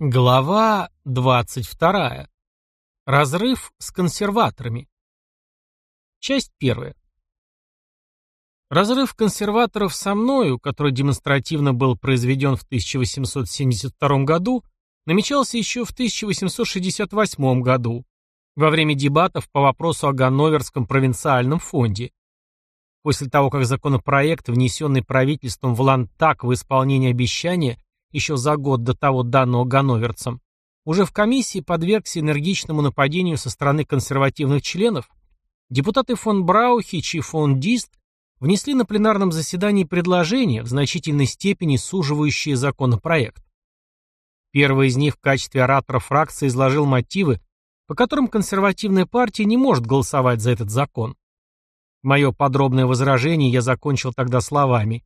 Глава 22. Разрыв с консерваторами. Часть первая. Разрыв консерваторов со мною, который демонстративно был произведен в 1872 году, намечался еще в 1868 году, во время дебатов по вопросу о Ганноверском провинциальном фонде. После того, как законопроект, внесенный правительством в Лантак в исполнение обещания, еще за год до того данного ганноверцам, уже в комиссии подвергся энергичному нападению со стороны консервативных членов, депутаты фон Браухич и фон Дист внесли на пленарном заседании предложение, в значительной степени суживающее законопроект. Первый из них в качестве оратора фракции изложил мотивы, по которым консервативная партия не может голосовать за этот закон. Мое подробное возражение я закончил тогда словами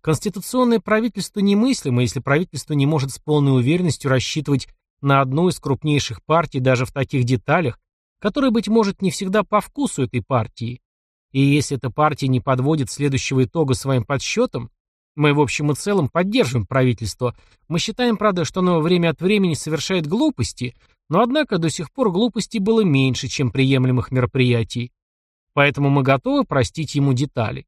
Конституционное правительство немыслимо, если правительство не может с полной уверенностью рассчитывать на одну из крупнейших партий даже в таких деталях, которые, быть может, не всегда по вкусу этой партии. И если эта партия не подводит следующего итога своим подсчетам, мы в общем и целом поддерживаем правительство. Мы считаем, правда, что оно время от времени совершает глупости, но однако до сих пор глупостей было меньше, чем приемлемых мероприятий. Поэтому мы готовы простить ему детали.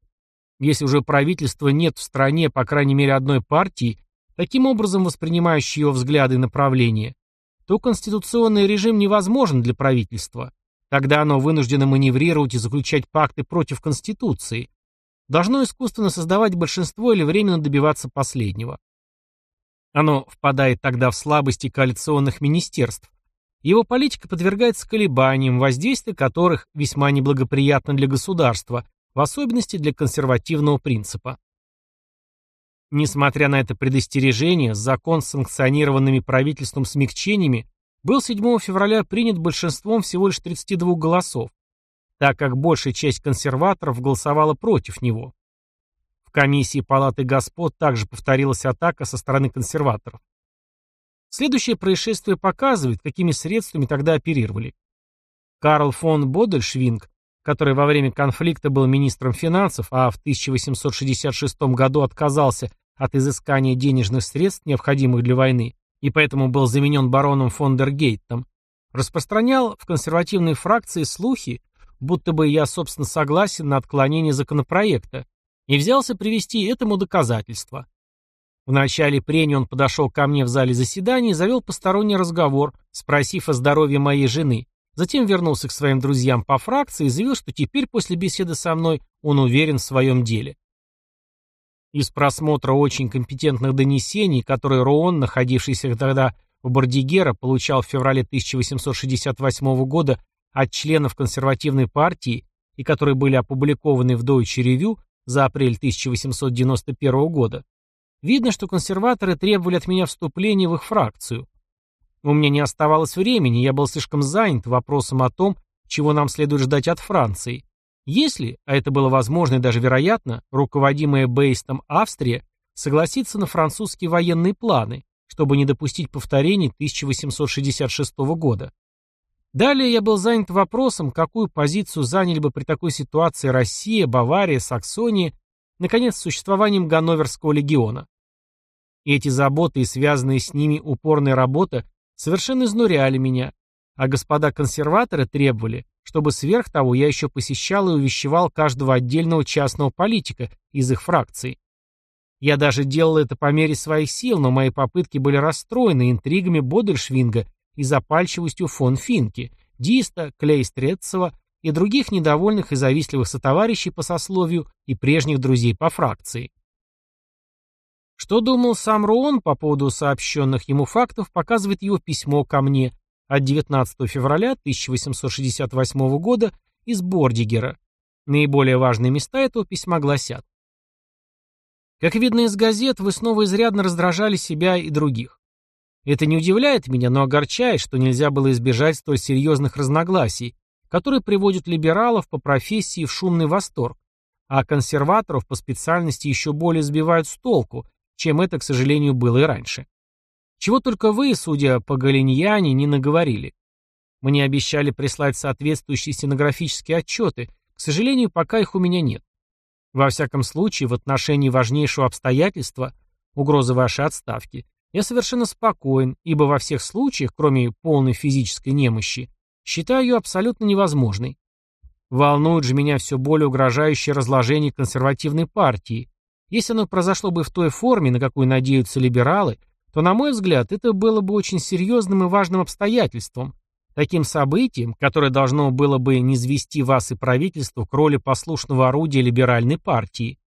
Если уже правительства нет в стране, по крайней мере, одной партии, таким образом воспринимающей его взгляды и направления, то конституционный режим невозможен для правительства. Тогда оно вынуждено маневрировать и заключать пакты против Конституции. Должно искусственно создавать большинство или временно добиваться последнего. Оно впадает тогда в слабости коалиционных министерств. Его политика подвергается колебаниям, воздействие которых весьма неблагоприятно для государства, в особенности для консервативного принципа. Несмотря на это предостережение, закон с санкционированными правительством смягчениями был 7 февраля принят большинством всего лишь 32 голосов, так как большая часть консерваторов голосовала против него. В комиссии Палаты Господ также повторилась атака со стороны консерваторов. Следующее происшествие показывает, какими средствами тогда оперировали. Карл фон Бодельшвинг который во время конфликта был министром финансов, а в 1866 году отказался от изыскания денежных средств, необходимых для войны, и поэтому был заменен бароном фон дер Гейтом, распространял в консервативной фракции слухи, будто бы я, собственно, согласен на отклонение законопроекта, и взялся привести этому доказательства. В начале прения он подошел ко мне в зале заседаний и завел посторонний разговор, спросив о здоровье моей жены, Затем вернулся к своим друзьям по фракции и заявил, что теперь после беседы со мной он уверен в своем деле. Из просмотра очень компетентных донесений, которые Роон, находившийся тогда в Бордигера, получал в феврале 1868 года от членов консервативной партии и которые были опубликованы в Deutsche Review за апрель 1891 года, видно, что консерваторы требовали от меня вступления в их фракцию. У меня не оставалось времени, я был слишком занят вопросом о том, чего нам следует ждать от Франции. Если, а это было возможно и даже вероятно, руководимая Бейстом Австрия согласится на французские военные планы, чтобы не допустить повторений 1866 года. Далее я был занят вопросом, какую позицию заняли бы при такой ситуации Россия, Бавария, Саксония, наконец, существованием Ганноверского легиона. И эти заботы и связанные с ними упорная работа совершенно изнуряли меня, а господа консерваторы требовали, чтобы сверх того я еще посещал и увещевал каждого отдельного частного политика из их фракций. Я даже делал это по мере своих сил, но мои попытки были расстроены интригами Бодельшвинга и запальчивостью фон Финки, Диста, Клейстрецева и других недовольных и завистливых сотоварищей по сословию и прежних друзей по фракции. Что думал сам Руон по поводу сообщенных ему фактов, показывает его письмо ко мне от 19 февраля 1868 года из Бордигера. Наиболее важные места этого письма гласят. Как видно из газет, вы снова изрядно раздражали себя и других. Это не удивляет меня, но огорчает, что нельзя было избежать столь серьезных разногласий, которые приводят либералов по профессии в шумный восторг, а консерваторов по специальности еще более сбивают с толку, чем это, к сожалению, было и раньше. Чего только вы, судя по Галиньяне, не наговорили. Мне обещали прислать соответствующие стенографические отчеты, к сожалению, пока их у меня нет. Во всяком случае, в отношении важнейшего обстоятельства, угрозы вашей отставки, Я совершенно спокоен, ибо во всех случаях, кроме полной физической немощи, считаю ее абсолютно невозможной. Волнует же меня все более угрожающее разложение консервативной партии. Если оно произошло бы в той форме, на какую надеются либералы, то, на мой взгляд, это было бы очень серьезным и важным обстоятельством, таким событием, которое должно было бы низвести вас и правительство к роли послушного орудия либеральной партии.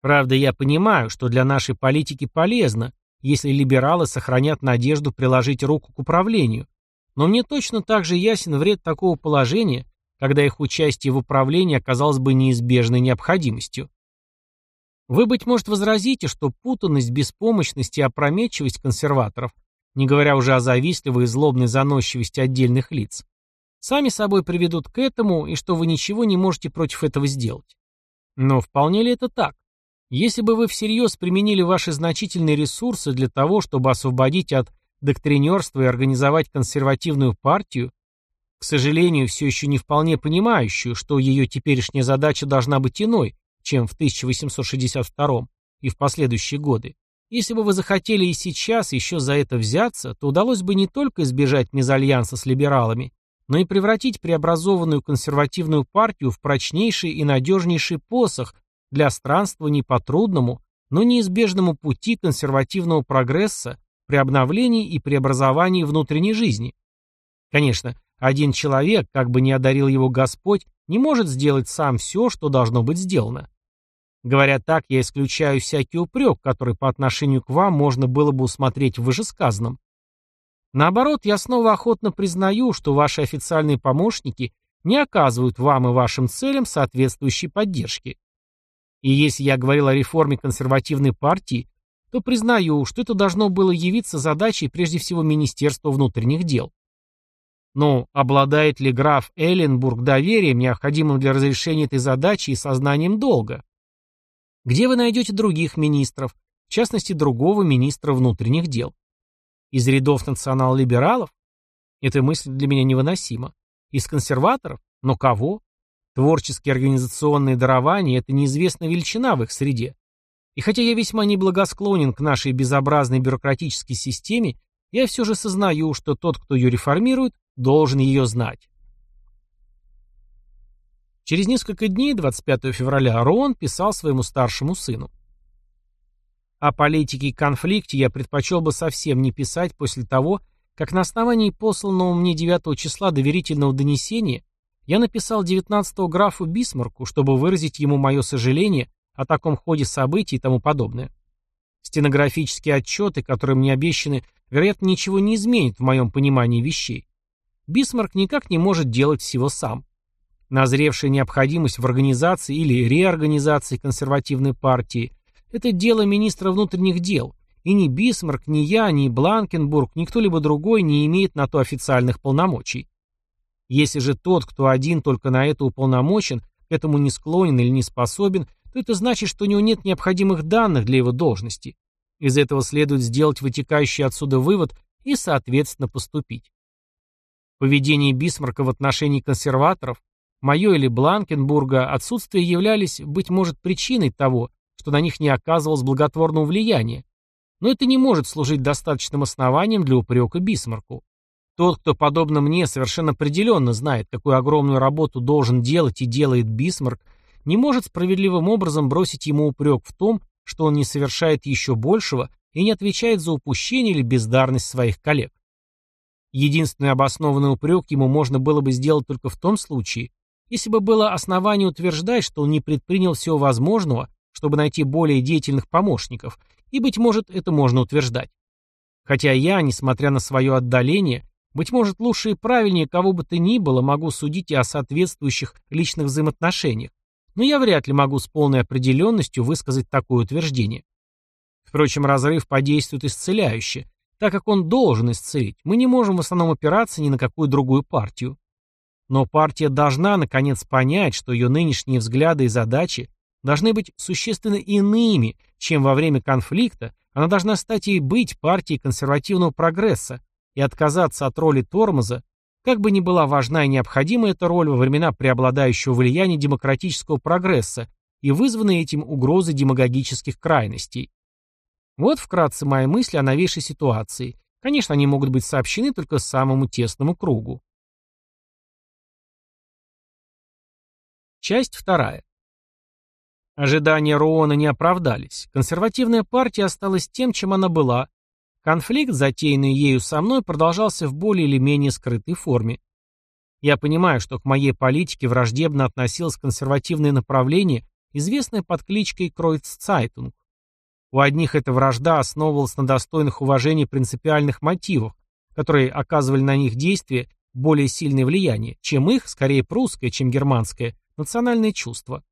Правда, я понимаю, что для нашей политики полезно, если либералы сохранят надежду приложить руку к управлению, но мне точно так же ясен вред такого положения, когда их участие в управлении оказалось бы неизбежной необходимостью. Вы, быть может, возразите, что путанность, беспомощность и опрометчивость консерваторов, не говоря уже о завистливой и злобной заносчивости отдельных лиц, сами собой приведут к этому, и что вы ничего не можете против этого сделать. Но вполне ли это так? Если бы вы всерьез применили ваши значительные ресурсы для того, чтобы освободить от доктринерства и организовать консервативную партию, к сожалению, все еще не вполне понимающую, что ее теперешняя задача должна быть иной, чем в 1862 и в последующие годы. Если бы вы захотели и сейчас еще за это взяться, то удалось бы не только избежать мезальянса с либералами, но и превратить преобразованную консервативную партию в прочнейший и надежнейший посох для странствований по трудному, но неизбежному пути консервативного прогресса при обновлении и преобразовании внутренней жизни. Конечно, один человек, как бы ни одарил его Господь, не может сделать сам все, что должно быть сделано. Говоря так, я исключаю всякий упрек, который по отношению к вам можно было бы усмотреть в вышесказанном. Наоборот, я снова охотно признаю, что ваши официальные помощники не оказывают вам и вашим целям соответствующей поддержки. И если я говорил о реформе консервативной партии, то признаю, что это должно было явиться задачей прежде всего Министерства внутренних дел. Но обладает ли граф Элленбург доверием, необходимым для разрешения этой задачи и сознанием долга? Где вы найдете других министров, в частности, другого министра внутренних дел? Из рядов национал-либералов? Эта мысль для меня невыносима. Из консерваторов? Но кого? Творческие организационные дарования – это неизвестная величина в их среде. И хотя я весьма неблагосклонен к нашей безобразной бюрократической системе, я все же сознаю, что тот, кто ее реформирует, должен ее знать. Через несколько дней, 25 февраля, Рон писал своему старшему сыну. О политике и конфликте я предпочел бы совсем не писать после того, как на основании посланного мне 9 числа доверительного донесения я написал 19-го графу Бисмарку, чтобы выразить ему мое сожаление о таком ходе событий и тому подобное. Стенографические отчеты, которые мне обещаны, вероятно, ничего не изменят в моем понимании вещей. Бисмарк никак не может делать всего сам. Назревшая необходимость в организации или реорганизации консервативной партии – это дело министра внутренних дел, и ни Бисмарк, ни я, ни Бланкенбург, ни кто-либо другой не имеет на то официальных полномочий. Если же тот, кто один только на это уполномочен, к этому не склонен или не способен, то это значит, что у него нет необходимых данных для его должности. Из этого следует сделать вытекающий отсюда вывод и, соответственно, поступить. Поведение Бисмарка в отношении консерваторов, мое или Бланкенбурга, отсутствие являлись, быть может, причиной того, что на них не оказывалось благотворного влияния. Но это не может служить достаточным основанием для упрека Бисмарку. Тот, кто, подобно мне, совершенно определенно знает, какую огромную работу должен делать и делает Бисмарк, не может справедливым образом бросить ему упрек в том, что он не совершает еще большего и не отвечает за упущение или бездарность своих коллег. Единственный обоснованный упрек ему можно было бы сделать только в том случае, если бы было основание утверждать, что он не предпринял всего возможного, чтобы найти более деятельных помощников, и, быть может, это можно утверждать. Хотя я, несмотря на свое отдаление, быть может, лучше и правильнее кого бы то ни было могу судить и о соответствующих личных взаимоотношениях, но я вряд ли могу с полной определенностью высказать такое утверждение. Впрочем, разрыв подействует исцеляюще, так как он должен исцелить. Мы не можем в основном опираться ни на какую другую партию. Но партия должна, наконец, понять, что ее нынешние взгляды и задачи должны быть существенно иными, чем во время конфликта, она должна стать и быть партией консервативного прогресса, и отказаться от роли тормоза, как бы ни была важна и необходима эта роль во времена преобладающего влияния демократического прогресса и вызванной этим угрозы демагогических крайностей. Вот вкратце мои мысли о новейшей ситуации. Конечно, они могут быть сообщены только самому тесному кругу. Часть вторая. Ожидания Роона не оправдались. Консервативная партия осталась тем, чем она была. Конфликт, затеянный ею со мной, продолжался в более или менее скрытой форме. Я понимаю, что к моей политике враждебно относилось консервативное направление, известное под кличкой Кройццайтунг. У одних эта вражда основывалась на достойных уважения принципиальных мотивах, которые оказывали на них действие более сильное влияние, чем их, скорее прусское, чем германское, национальное чувство.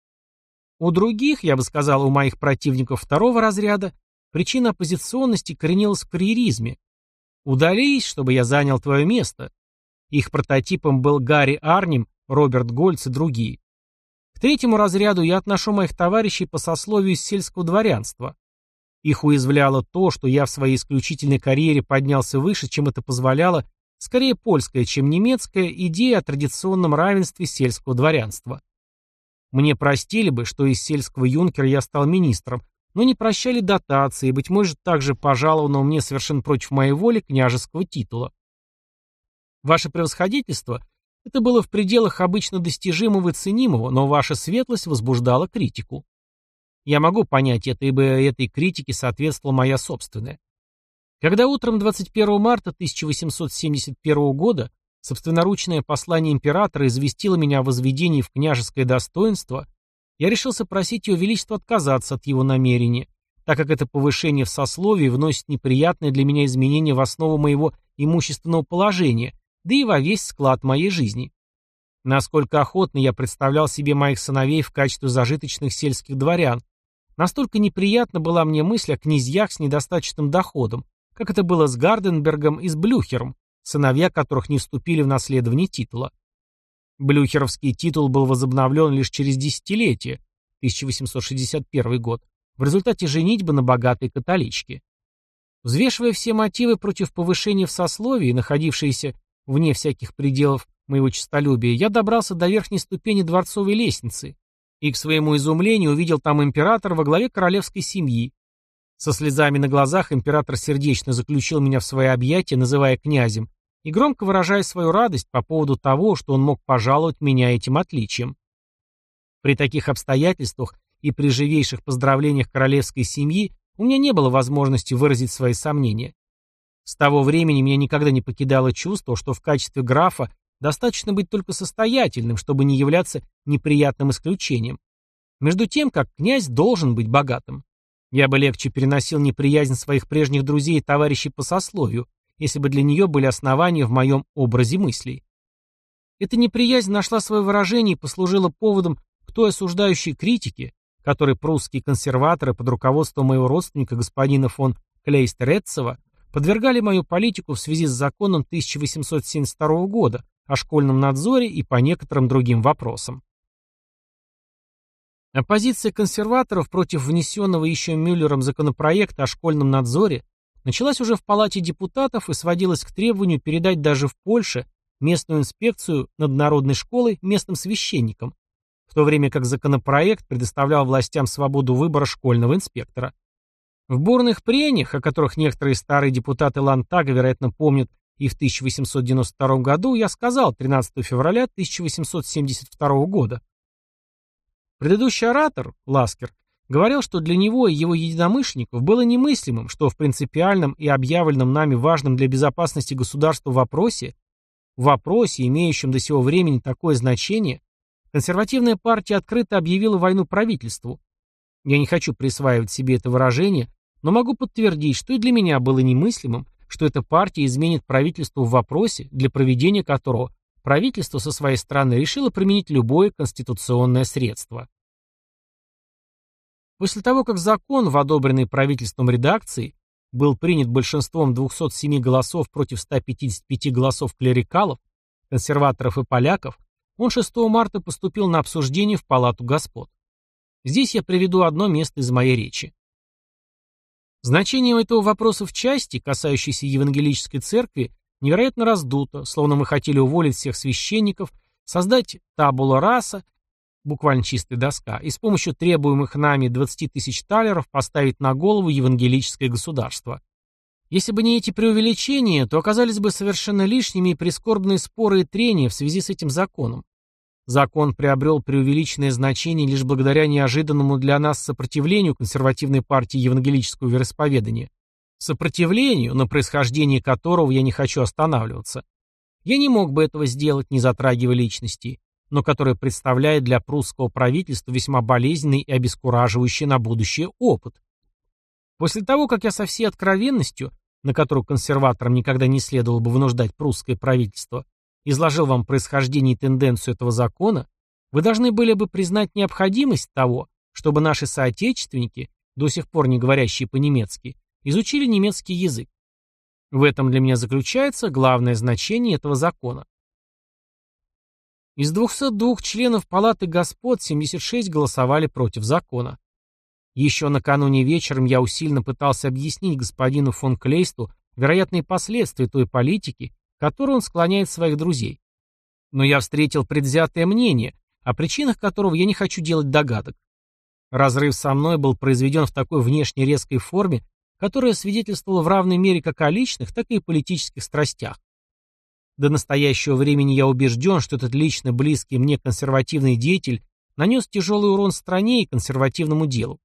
У других, я бы сказал, у моих противников второго разряда, причина оппозиционности коренилась в карьеризме. Удались, чтобы я занял твое место. Их прототипом был Гарри Арнем, Роберт Гольц и другие. К третьему разряду я отношу моих товарищей по сословию из сельского дворянства. Их уязвляло то, что я в своей исключительной карьере поднялся выше, чем это позволяло, скорее польская, чем немецкая, идея о традиционном равенстве сельского дворянства. Мне простили бы, что из сельского юнкера я стал министром, но не прощали дотации, быть может, также пожалованного мне совершенно против моей воли княжеского титула. Ваше превосходительство, это было в пределах обычно достижимого и ценимого, но ваша светлость возбуждала критику. Я могу понять это, ибо этой критике соответствовала моя собственная. Когда утром 21 марта 1871 года собственноручное послание императора известило меня о возведении в княжеское достоинство, я решился просить ее величество отказаться от его намерения, так как это повышение в сословии вносит неприятные для меня изменения в основу моего имущественного положения, да и во весь склад моей жизни. Насколько охотно я представлял себе моих сыновей в качестве зажиточных сельских дворян, настолько неприятна была мне мысль о князьях с недостаточным доходом, как это было с Гарденбергом и с Блюхером, сыновья которых не вступили в наследование титула. Блюхеровский титул был возобновлен лишь через десятилетие, 1861 год, в результате женитьбы на богатой католичке. Взвешивая все мотивы против повышения в сословии, находившиеся вне всяких пределов моего честолюбия, я добрался до верхней ступени дворцовой лестницы и, к своему изумлению, увидел там императора во главе королевской семьи. Со слезами на глазах император сердечно заключил меня в свои объятия, называя князем, и громко выражая свою радость по поводу того, что он мог пожаловать меня этим отличием. При таких обстоятельствах и при живейших поздравлениях королевской семьи у меня не было возможности выразить свои сомнения. С того времени меня никогда не покидало чувство, что в качестве графа достаточно быть только состоятельным, чтобы не являться неприятным исключением. Между тем, как князь должен быть богатым. Я бы легче переносил неприязнь своих прежних друзей и товарищей по сословию, если бы для нее были основания в моем образе мыслей. Эта неприязнь нашла свое выражение и послужила поводом к той осуждающей критике, которой прусские консерваторы под руководством моего родственника господина фон Клейстеретцева подвергали мою политику в связи с законом 1872 года о школьном надзоре и по некоторым другим вопросам. Оппозиция консерваторов против внесенного еще Мюллером законопроекта о школьном надзоре началась уже в Палате депутатов и сводилась к требованию передать даже в Польше местную инспекцию над народной школой местным священникам, в то время как законопроект предоставлял властям свободу выбора школьного инспектора. В бурных прениях, о которых некоторые старые депутаты Лантага, вероятно, помнят и в 1892 году, я сказал 13 февраля 1872 года. Предыдущий оратор, Ласкер, говорил, что для него и его единомышленников было немыслимым, что в принципиальном и объявленном нами важном для безопасности государства вопросе, в вопросе, имеющем до сего времени такое значение, консервативная партия открыто объявила войну правительству. Я не хочу присваивать себе это выражение, но могу подтвердить, что и для меня было немыслимым, что эта партия изменит правительству в вопросе, для проведения которого правительство со своей стороны решило применить любое конституционное средство. После того, как закон, в одобренный правительством редакции, был принят большинством 207 голосов против 155 голосов клерикалов, консерваторов и поляков, он 6 марта поступил на обсуждение в Палату господ. Здесь я приведу одно место из моей речи. Значение этого вопроса в части, касающейся евангелической церкви, невероятно раздуто, словно мы хотели уволить всех священников, создать табула раса буквально чистая доска, и с помощью требуемых нами 20 тысяч талеров поставить на голову евангелическое государство. Если бы не эти преувеличения, то оказались бы совершенно лишними и прискорбные споры и трения в связи с этим законом. Закон приобрел преувеличенное значение лишь благодаря неожиданному для нас сопротивлению консервативной партии евангелического вероисповедания, сопротивлению, на происхождении которого я не хочу останавливаться. Я не мог бы этого сделать, не затрагивая личности, но которое представляет для прусского правительства весьма болезненный и обескураживающий на будущее опыт. После того, как я со всей откровенностью, на которую консерваторам никогда не следовало бы вынуждать прусское правительство, изложил вам происхождение и тенденцию этого закона, вы должны были бы признать необходимость того, чтобы наши соотечественники, до сих пор не говорящие по-немецки, изучили немецкий язык. В этом для меня заключается главное значение этого закона. Из 202 членов Палаты Господ 76 голосовали против закона. Еще накануне вечером я усиленно пытался объяснить господину фон Клейсту вероятные последствия той политики, которую он склоняет своих друзей. Но я встретил предвзятое мнение, о причинах которого я не хочу делать догадок. Разрыв со мной был произведен в такой внешне резкой форме, которая свидетельствовала в равной мере как о личных, так и политических страстях. До настоящего времени я убежден, что этот лично близкий мне консервативный деятель нанес тяжелый урон стране и консервативному делу.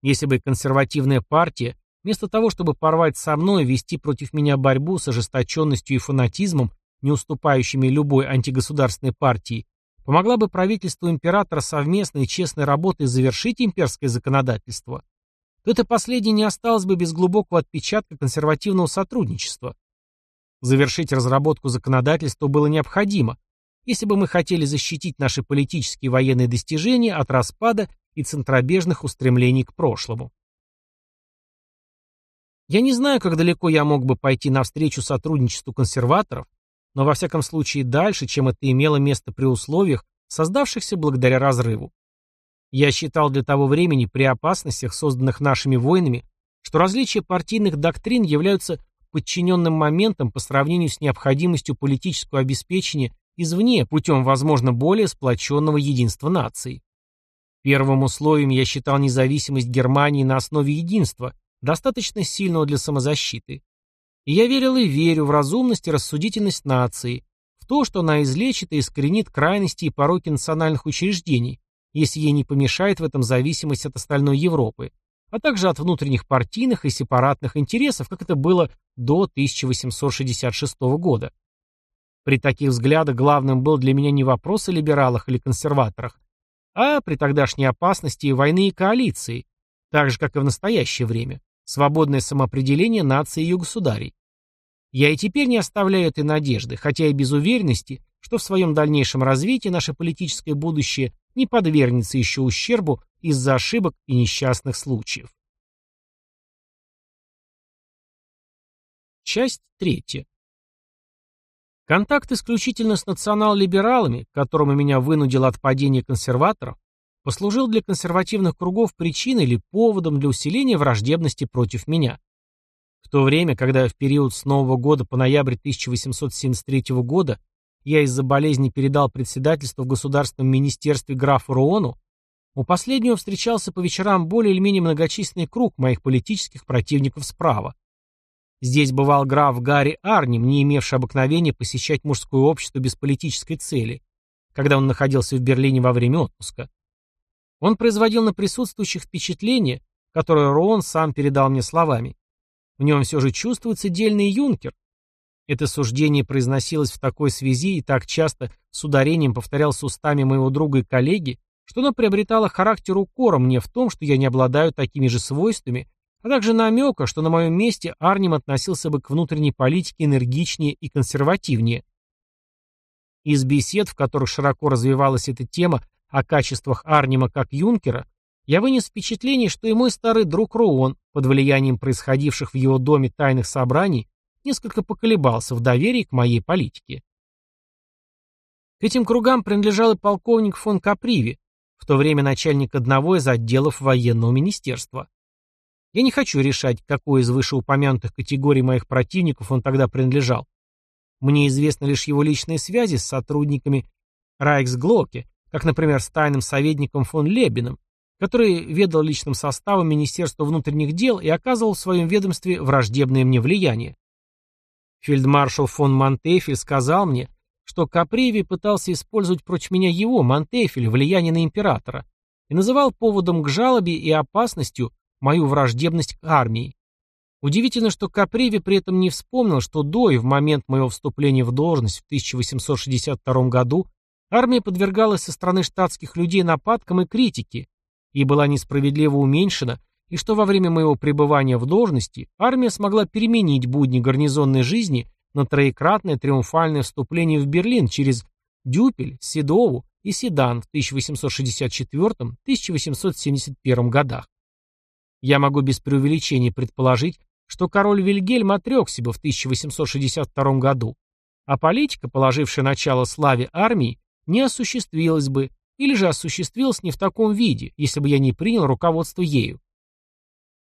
Если бы консервативная партия, вместо того, чтобы порвать со мной, вести против меня борьбу с ожесточенностью и фанатизмом, не уступающими любой антигосударственной партии, помогла бы правительству императора совместной и честной работой завершить имперское законодательство, то это последнее не осталось бы без глубокого отпечатка консервативного сотрудничества. Завершить разработку законодательства было необходимо, если бы мы хотели защитить наши политические и военные достижения от распада и центробежных устремлений к прошлому. Я не знаю, как далеко я мог бы пойти навстречу сотрудничеству консерваторов, но во всяком случае дальше, чем это имело место при условиях, создавшихся благодаря разрыву. Я считал для того времени при опасностях, созданных нашими войнами, что различия партийных доктрин являются подчиненным моментом по сравнению с необходимостью политического обеспечения извне путем, возможно, более сплоченного единства наций. Первым условием я считал независимость Германии на основе единства, достаточно сильного для самозащиты. И я верил и верю в разумность и рассудительность нации, в то, что она излечит и искоренит крайности и пороки национальных учреждений, если ей не помешает в этом зависимость от остальной Европы, а также от внутренних партийных и сепаратных интересов, как это было до 1866 года. При таких взглядах главным был для меня не вопрос о либералах или консерваторах, а при тогдашней опасности войны и коалиции, так же, как и в настоящее время, свободное самоопределение нации и ее государей. Я и теперь не оставляю этой надежды, хотя и без уверенности, что в своем дальнейшем развитии наше политическое будущее не подвергнется еще ущербу из-за ошибок и несчастных случаев. Часть третья. Контакт исключительно с национал-либералами, которому меня вынудило отпадение консерваторов, послужил для консервативных кругов причиной или поводом для усиления враждебности против меня. В то время, когда в период с Нового года по ноябрь 1873 года я из-за болезни передал председательство в Государственном министерстве графу Руону, у последнего встречался по вечерам более или менее многочисленный круг моих политических противников справа. Здесь бывал граф Гарри Арнем, не имевший обыкновения посещать мужское общество без политической цели, когда он находился в Берлине во время отпуска. Он производил на присутствующих впечатление, которое Роон сам передал мне словами. В нем все же чувствуется дельный юнкер, это суждение произносилось в такой связи и так часто с ударением повторялось устами моего друга и коллеги, что оно приобретало характер укора мне в том, что я не обладаю такими же свойствами, а также намека, что на моем месте Арнем относился бы к внутренней политике энергичнее и консервативнее. Из бесед, в которых широко развивалась эта тема о качествах Арнима как юнкера, я вынес впечатление, что и мой старый друг Роон, под влиянием происходивших в его доме тайных собраний, несколько поколебался в доверии к моей политике. К этим кругам принадлежал и полковник фон Каприви, в то время начальник одного из отделов военного министерства. Я не хочу решать, какой из вышеупомянутых категорий моих противников он тогда принадлежал. Мне известны лишь его личные связи с сотрудниками Райксглоке, как, например, с тайным советником фон Лебеном, который ведал личным составом Министерства внутренних дел и оказывал в своем ведомстве враждебное мне влияние. Фельдмаршал фон Монтефель сказал мне, что Каприви пытался использовать против меня его, Монтефель, влияние на императора, и называл поводом к жалобе и опасностью мою враждебность к армии. Удивительно, что Каприви при этом не вспомнил, что до и в момент моего вступления в должность в 1862 году армия подвергалась со стороны штатских людей нападкам и критике, и была несправедливо уменьшена, и что во время моего пребывания в должности армия смогла переменить будни гарнизонной жизни на троекратное триумфальное вступление в Берлин через Дюпель, Седову и Седан в 1864-1871 годах. Я могу без преувеличения предположить, что король Вильгельм отрекся бы в 1862 году, а политика, положившая начало славе армии, не осуществилась бы, или же осуществилась не в таком виде, если бы я не принял руководство ею.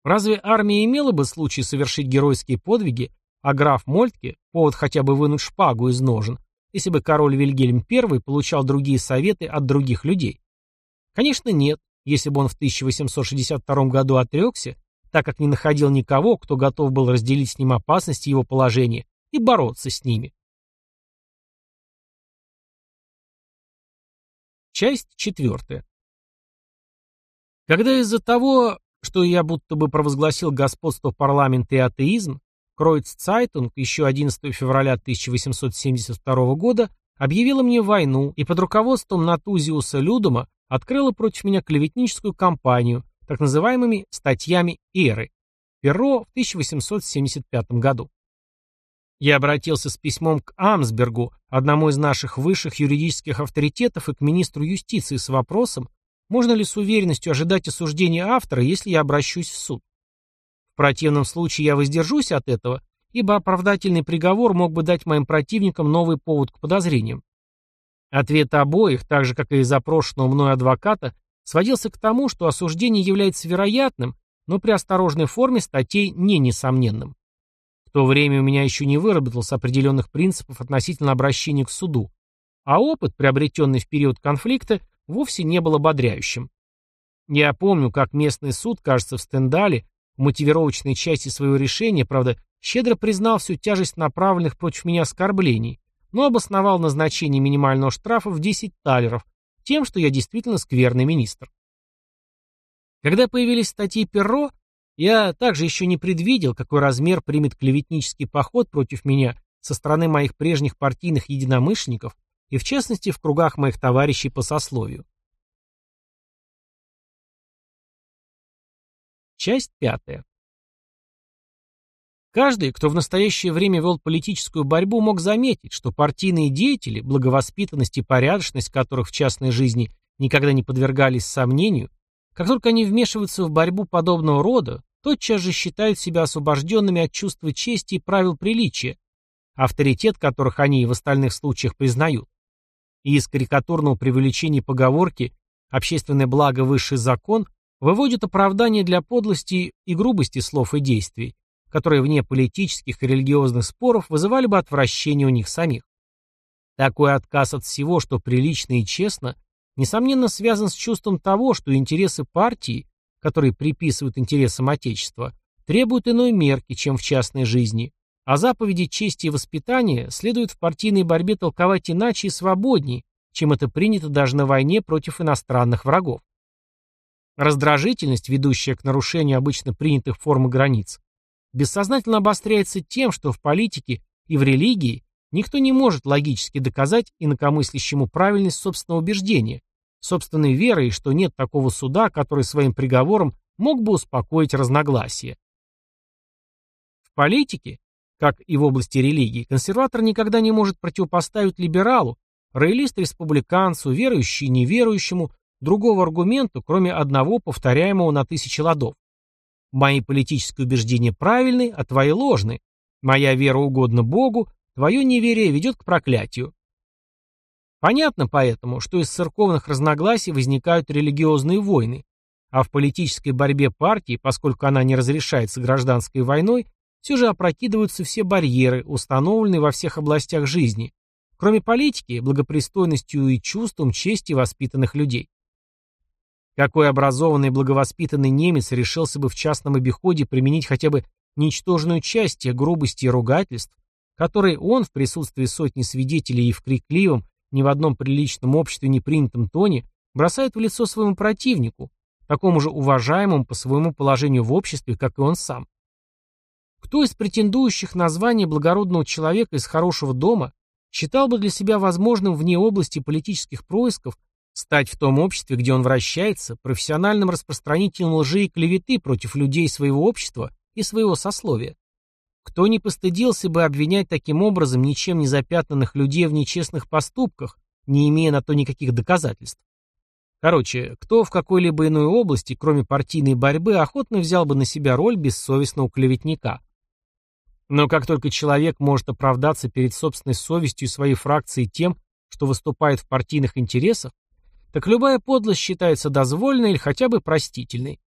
Разве армия имела бы случай совершить геройские подвиги, а граф Мольтке – повод хотя бы вынуть шпагу из ножен, если бы король Вильгельм I получал другие советы от других людей? Конечно, нет, если бы он в 1862 году отрекся, так как не находил никого, кто готов был разделить с ним опасности его положения и бороться с ними. Часть четвертая. Когда из-за того, что я будто бы провозгласил господство парламента и атеизм, Кройццайтунг еще 11 февраля 1872 года объявила мне войну и под руководством Натузиуса Людома открыла против меня клеветническую кампанию, так называемыми статьями Эры, Перро в 1875 году. Я обратился с письмом к Амсбергу, одному из наших высших юридических авторитетов, и к министру юстиции с вопросом, можно ли с уверенностью ожидать осуждения автора, если я обращусь в суд. В противном случае я воздержусь от этого, ибо оправдательный приговор мог бы дать моим противникам новый повод к подозрениям. Ответ обоих, так же как и запрошенного мной адвоката, сводился к тому, что осуждение является вероятным, но при осторожной форме статей не несомненным. В то время у меня еще не выработался определенных принципов относительно обращения к суду, а опыт, приобретенный в период конфликта, вовсе не был ободряющим. Я помню, как местный суд, кажется, в Стендале, в мотивировочной части своего решения, правда, щедро признал всю тяжесть направленных против меня оскорблений, но обосновал назначение минимального штрафа в 10 талеров, тем, что я действительно скверный министр. Когда появились статьи Перро, я также еще не предвидел, какой размер примет клеветнический поход против меня со стороны моих прежних партийных единомышленников и, в частности, в кругах моих товарищей по сословию. Часть пятая. Каждый, кто в настоящее время вел политическую борьбу, мог заметить, что партийные деятели, благовоспитанность и порядочность которых в частной жизни никогда не подвергались сомнению, как только они вмешиваются в борьбу подобного рода, тотчас же считают себя освобожденными от чувства чести и правил приличия, авторитет которых они и в остальных случаях признают. И из карикатурного преувеличения поговорки «общественное благо – высший закон» выводит оправдание для подлости и грубости слов и действий, которые вне политических и религиозных споров вызывали бы отвращение у них самих. Такой отказ от всего, что прилично и честно, несомненно связан с чувством того, что интересы партии, которые приписывают интересам Отечества, требуют иной мерки, чем в частной жизни, а заповеди чести и воспитания следует в партийной борьбе толковать иначе и свободнее, чем это принято даже на войне против иностранных врагов. Раздражительность, ведущая к нарушению обычно принятых форм и границ, бессознательно обостряется тем, что в политике и в религии никто не может логически доказать инакомыслящему правильность собственного убеждения, собственной веры и что нет такого суда, который своим приговором мог бы успокоить разногласия. В политике, как и в области религии, консерватор никогда не может противопоставить либералу, роялист-республиканцу, верующий неверующему, другого аргумента, кроме одного, повторяемого на тысячи ладов. Мои политические убеждения правильны, а твои ложны. Моя вера угодна Богу, твое неверие ведет к проклятию. Понятно поэтому, что из церковных разногласий возникают религиозные войны, а в политической борьбе партии, поскольку она не разрешается гражданской войной, все же опрокидываются все барьеры, установленные во всех областях жизни, кроме политики, благопристойностью и чувством чести воспитанных людей. Какой образованный и благовоспитанный немец решился бы в частном обиходе применить хотя бы ничтожную часть тех грубостей и ругательств, которые он в присутствии сотни свидетелей и в крикливом, ни в одном приличном обществе не принятом тоне, бросает в лицо своему противнику, такому же уважаемому по своему положению в обществе, как и он сам. Кто из претендующих на звание благородного человека из хорошего дома считал бы для себя возможным вне области политических происков стать в том обществе, где он вращается, профессиональным распространителем лжи и клеветы против людей своего общества и своего сословия? Кто не постыдился бы обвинять таким образом ничем не запятнанных людей в нечестных поступках, не имея на то никаких доказательств? Короче, кто в какой-либо иной области, кроме партийной борьбы, охотно взял бы на себя роль бессовестного клеветника? Но как только человек может оправдаться перед собственной совестью и своей фракцией тем, что выступает в партийных интересах, так любая подлость считается дозволенной или хотя бы простительной.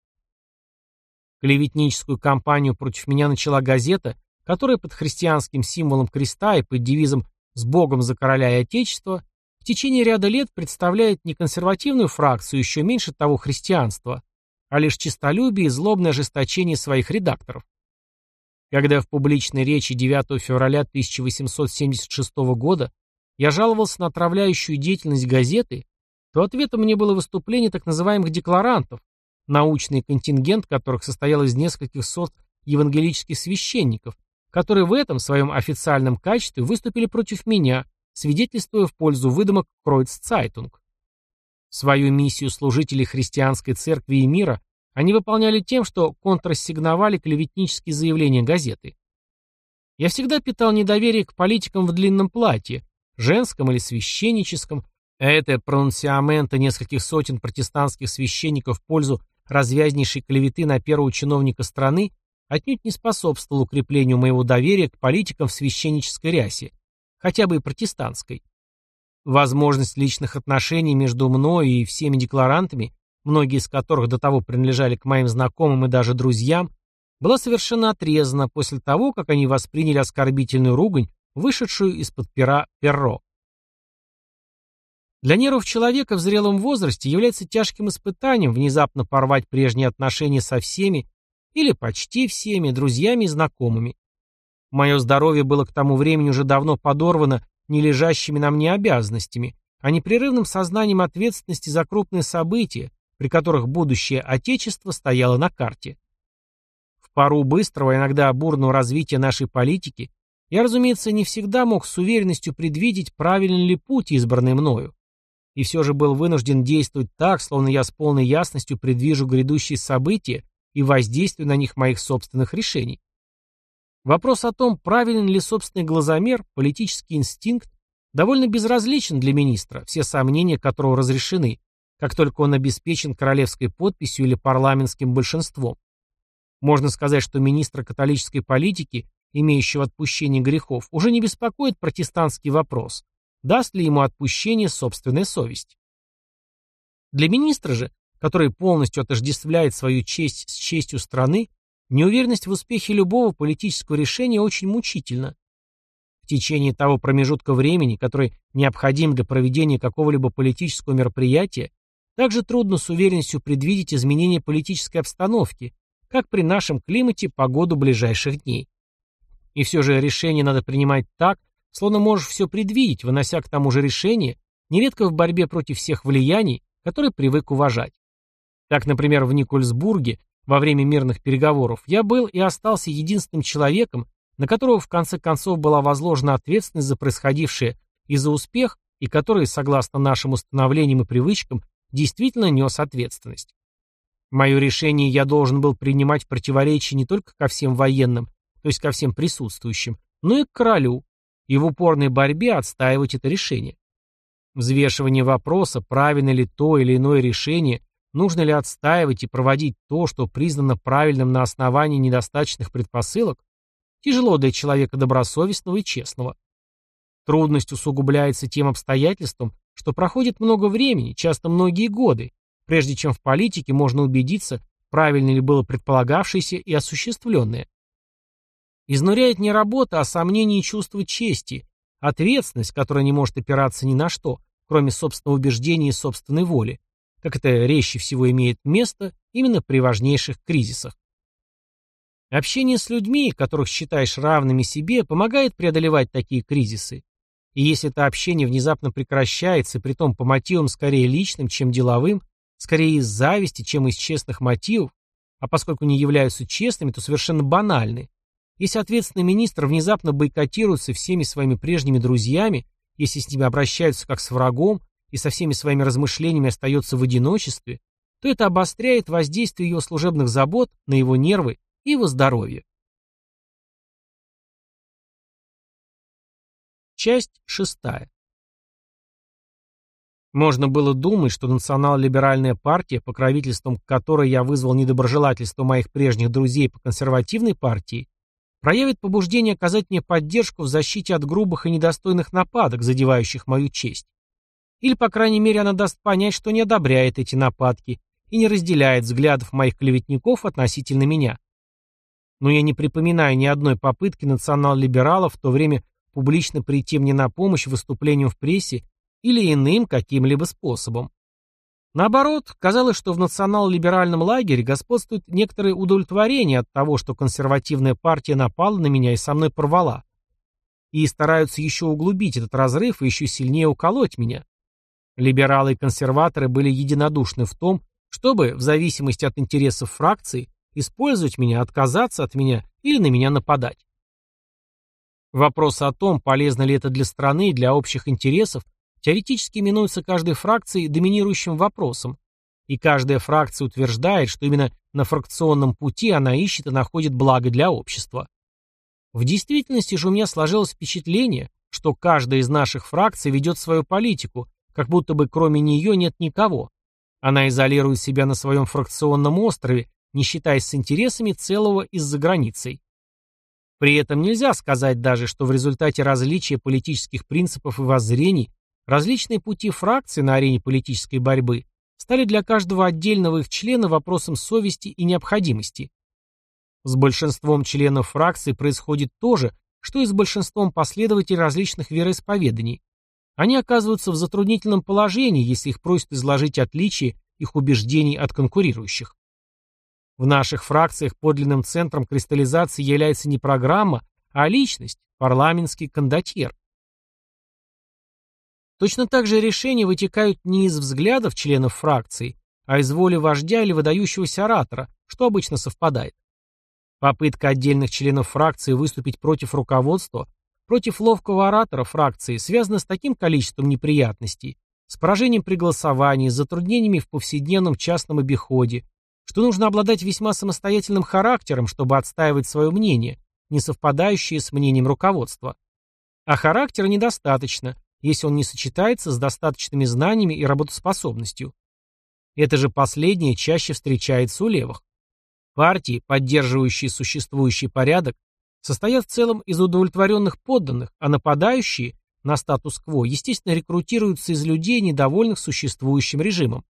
Клеветническую кампанию против меня начала газета, которая под христианским символом креста и под девизом «С Богом за короля и отечество» в течение ряда лет представляет не консервативную фракцию, еще меньше того христианства, а лишь честолюбие и злобное ожесточение своих редакторов. Когда в публичной речи 9 февраля 1876 года я жаловался на отравляющую деятельность газеты, то ответом мне было выступление так называемых декларантов, научный контингент которых состоял из нескольких сот евангелических священников, которые в этом своем официальном качестве выступили против меня, свидетельствуя в пользу выдумок Кройццайтунг. Свою миссию служителей христианской церкви и мира они выполняли тем, что контрсигновали клеветнические заявления газеты. Я всегда питал недоверие к политикам в длинном платье, женском или священническом, это пронунсиаменты нескольких сотен протестантских священников в пользу развязнейшей клеветы на первого чиновника страны отнюдь не способствовал укреплению моего доверия к политикам в священнической рясе, хотя бы и протестантской. Возможность личных отношений между мной и всеми декларантами многие из которых до того принадлежали к моим знакомым и даже друзьям, была совершенно отрезана после того, как они восприняли оскорбительную ругань, вышедшую из-под пера перро. Для нервов человека в зрелом возрасте является тяжким испытанием внезапно порвать прежние отношения со всеми или почти всеми друзьями и знакомыми. Мое здоровье было к тому времени уже давно подорвано не лежащими на мне обязанностями, а непрерывным сознанием ответственности за крупные события, при которых будущее Отечества стояло на карте. В пару быстрого, иногда бурного развития нашей политики я, разумеется, не всегда мог с уверенностью предвидеть, правильный ли путь, избранный мною. И все же был вынужден действовать так, словно я с полной ясностью предвижу грядущие события и воздействию на них моих собственных решений. Вопрос о том, правилен ли собственный глазомер, политический инстинкт, довольно безразличен для министра, все сомнения которого разрешены, как только он обеспечен королевской подписью или парламентским большинством. Можно сказать, что министра католической политики, имеющего отпущение грехов, уже не беспокоит протестантский вопрос, даст ли ему отпущение собственная совесть. Для министра же, который полностью отождествляет свою честь с честью страны, неуверенность в успехе любого политического решения очень мучительна. В течение того промежутка времени, который необходим для проведения какого-либо политического мероприятия, также трудно с уверенностью предвидеть изменения политической обстановки, как при нашем климате погоду ближайших дней. И все же решение надо принимать так, словно можешь все предвидеть, вынося к тому же решение, нередко в борьбе против всех влияний, которые привык уважать. Так, например, в Никольсбурге во время мирных переговоров я был и остался единственным человеком, на которого в конце концов была возложена ответственность за происходившее и за успех, и который, согласно нашим установлениям и привычкам, действительно нес ответственность. Мое решение я должен был принимать в противоречии не только ко всем военным, то есть ко всем присутствующим, но и к королю, и в упорной борьбе отстаивать это решение. Взвешивание вопроса, правильно ли то или иное решение, нужно ли отстаивать и проводить то, что признано правильным на основании недостаточных предпосылок, тяжело для человека добросовестного и честного. Трудность усугубляется тем обстоятельством, что проходит много времени, часто многие годы, прежде чем в политике можно убедиться, правильно ли было предполагавшееся и осуществленное. Изнуряет не работа, а сомнение и чувство чести, ответственность, которая не может опираться ни на что, кроме собственного убеждения и собственной воли, как это резче всего имеет место именно при важнейших кризисах. Общение с людьми, которых считаешь равными себе, помогает преодолевать такие кризисы. И если это общение внезапно прекращается, притом по мотивам скорее личным, чем деловым, скорее из зависти, чем из честных мотивов, а поскольку не являются честными, то совершенно банальны. Если ответственный министр внезапно бойкотируется всеми своими прежними друзьями, если с ними обращаются как с врагом и со всеми своими размышлениями остается в одиночестве, то это обостряет воздействие его служебных забот на его нервы и его здоровье. Часть шестая. Можно было думать, что национал-либеральная партия, покровительством которой я вызвал недоброжелательство моих прежних друзей по консервативной партии, проявит побуждение оказать мне поддержку в защите от грубых и недостойных нападок, задевающих мою честь. Или, по крайней мере, она даст понять, что не одобряет эти нападки и не разделяет взглядов моих клеветников относительно меня. Но я не припоминаю ни одной попытки национал-либералов в то время публично прийти мне на помощь выступлением в прессе или иным каким-либо способом. Наоборот, казалось, что в национал-либеральном лагере господствует некоторое удовлетворение от того, что консервативная партия напала на меня и со мной порвала. И стараются еще углубить этот разрыв и еще сильнее уколоть меня. Либералы и консерваторы были единодушны в том, чтобы, в зависимости от интересов фракции, использовать меня, отказаться от меня или на меня нападать. Вопрос о том, полезно ли это для страны и для общих интересов, теоретически именуется каждой фракцией доминирующим вопросом, и каждая фракция утверждает, что именно на фракционном пути она ищет и находит благо для общества. В действительности же у меня сложилось впечатление, что каждая из наших фракций ведет свою политику, как будто бы кроме нее нет никого. Она изолирует себя на своем фракционном острове, не считаясь с интересами целого из-за границей. При этом нельзя сказать даже, что в результате различия политических принципов и воззрений Различные пути фракций на арене политической борьбы стали для каждого отдельного их члена вопросом совести и необходимости. С большинством членов фракции происходит то же, что и с большинством последователей различных вероисповеданий. Они оказываются в затруднительном положении, если их просят изложить отличия их убеждений от конкурирующих. В наших фракциях подлинным центром кристаллизации является не программа, а личность, парламентский кондотьер. Точно так же решения вытекают не из взглядов членов фракции, а из воли вождя или выдающегося оратора, что обычно совпадает. Попытка отдельных членов фракции выступить против руководства, против ловкого оратора фракции связана с таким количеством неприятностей, с поражением при голосовании, с затруднениями в повседневном частном обиходе, что нужно обладать весьма самостоятельным характером, чтобы отстаивать свое мнение, не совпадающее с мнением руководства. А характера недостаточно, если он не сочетается с достаточными знаниями и работоспособностью. Это же последнее чаще встречается у левых. Партии, поддерживающие существующий порядок, состоят в целом из удовлетворенных подданных, а нападающие на статус-кво, естественно, рекрутируются из людей, недовольных существующим режимом.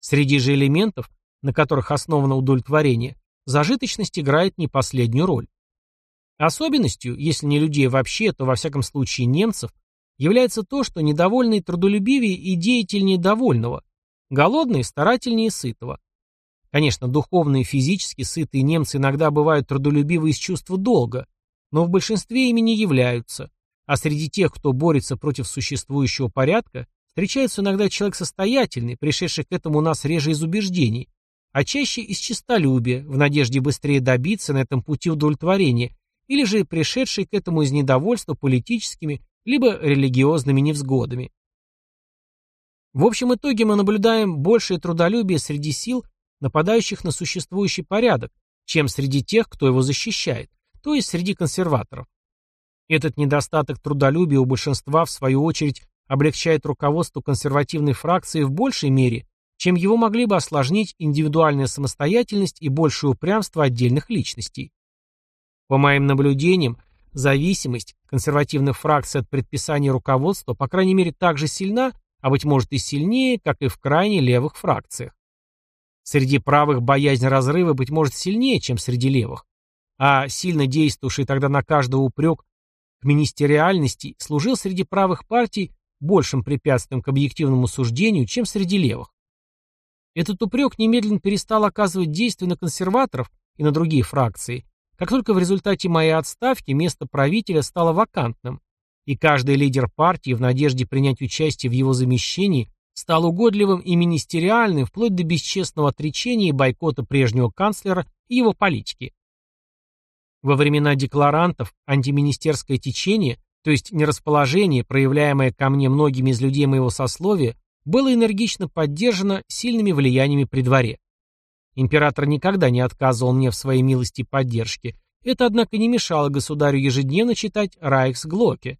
Среди же элементов, на которых основано удовлетворение, зажиточность играет не последнюю роль. Особенностью, если не людей вообще, то во всяком случае немцев, является то, что недовольный трудолюбивее и деятельнее довольного, голодный старательнее сытого. Конечно, духовно и физически сытые немцы иногда бывают трудолюбивы из чувства долга, но в большинстве ими не являются, а среди тех, кто борется против существующего порядка, встречается иногда человек состоятельный, пришедший к этому у нас реже из убеждений, а чаще из честолюбия, в надежде быстрее добиться на этом пути удовлетворения, или же пришедший к этому из недовольства политическими либо религиозными невзгодами. В общем итоге мы наблюдаем большее трудолюбие среди сил, нападающих на существующий порядок, чем среди тех, кто его защищает, то есть среди консерваторов. Этот недостаток трудолюбия у большинства, в свою очередь, облегчает руководство консервативной фракции в большей мере, чем его могли бы осложнить индивидуальная самостоятельность и большее упрямство отдельных личностей. По моим наблюдениям, Зависимость консервативных фракций от предписаний руководства, по крайней мере, так же сильна, а быть может и сильнее, как и в крайне левых фракциях. Среди правых боязнь разрыва, быть может, сильнее, чем среди левых. А сильно действовавший тогда на каждого упрек к министериальности служил среди правых партий большим препятствием к объективному суждению, чем среди левых. Этот упрек немедленно перестал оказывать действие на консерваторов и на другие фракции, как только в результате моей отставки место правителя стало вакантным, и каждый лидер партии в надежде принять участие в его замещении стал угодливым и министериальным вплоть до бесчестного отречения и бойкота прежнего канцлера и его политики. Во времена декларантов антиминистерское течение, то есть нерасположение, проявляемое ко мне многими из людей моего сословия, было энергично поддержано сильными влияниями при дворе. Император никогда не отказывал мне в своей милости и поддержке. Это, однако, не мешало государю ежедневно читать «Райхсглоке».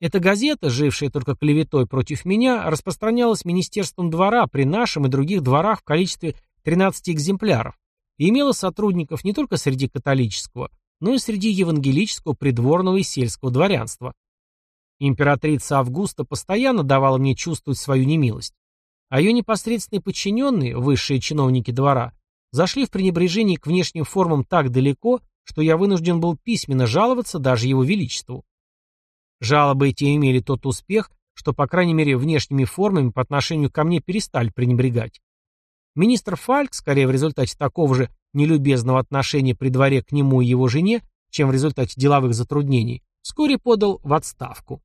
Эта газета, жившая только клеветой против меня, распространялась Министерством двора при нашем и других дворах в количестве 13 экземпляров и имела сотрудников не только среди католического, но и среди евангелического, придворного и сельского дворянства. Императрица Августа постоянно давала мне чувствовать свою немилость, а ее непосредственные подчиненные, высшие чиновники двора, зашли в пренебрежении к внешним формам так далеко, что я вынужден был письменно жаловаться даже его величеству. Жалобы эти имели тот успех, что, по крайней мере, внешними формами по отношению ко мне перестали пренебрегать. Министр Фальк, скорее в результате такого же нелюбезного отношения при дворе к нему и его жене, чем в результате деловых затруднений, вскоре подал в отставку.